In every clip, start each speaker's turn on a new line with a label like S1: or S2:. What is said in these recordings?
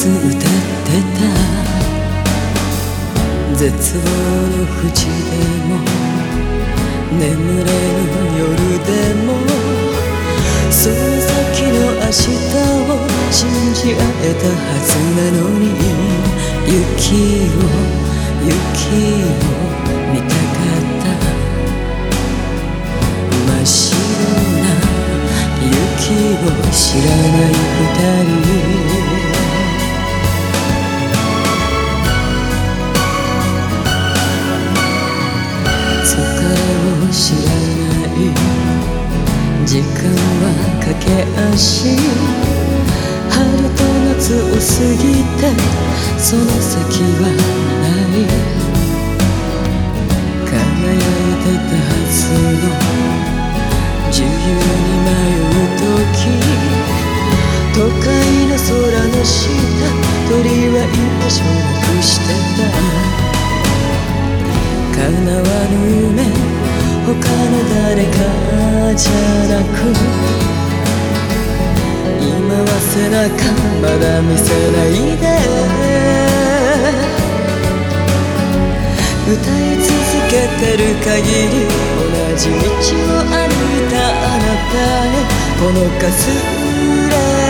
S1: ず歌ってた。絶望の淵でも眠れぬ夜でもその先の明日を信じ合えたはずなのに雪を雪を見たかった。真っ白な雪を知らない二人。知らない。時間は駆け足。春と夏を過ぎてその先はない。輝いてたはずの自由に迷う時。都会の空の下鳥は居場所なくしてた。叶わぬ夢。じゃなく今は背中まだ見せないで歌い続けてる限り同じ道を歩いたあなたへこのかすれ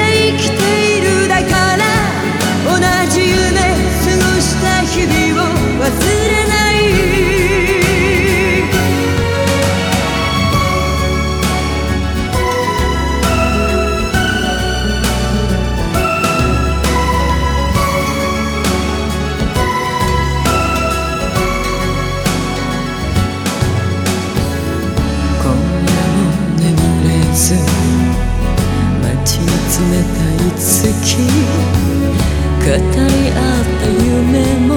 S1: たい月。語り合った夢も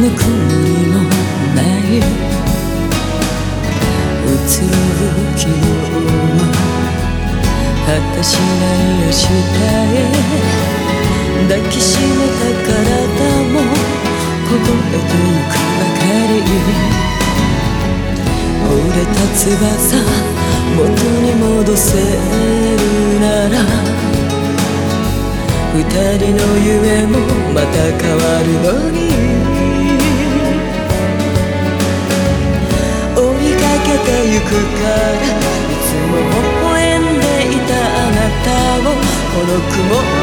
S1: ぬくもりもない。移ろう希望は果たしない明日へ。抱きしめた体も凍えてゆくばかり。折れた翼元に戻せるなら。二人の夢もまた変わるのに。追いかけてゆくからいつも微笑んでいたあなたをこの曇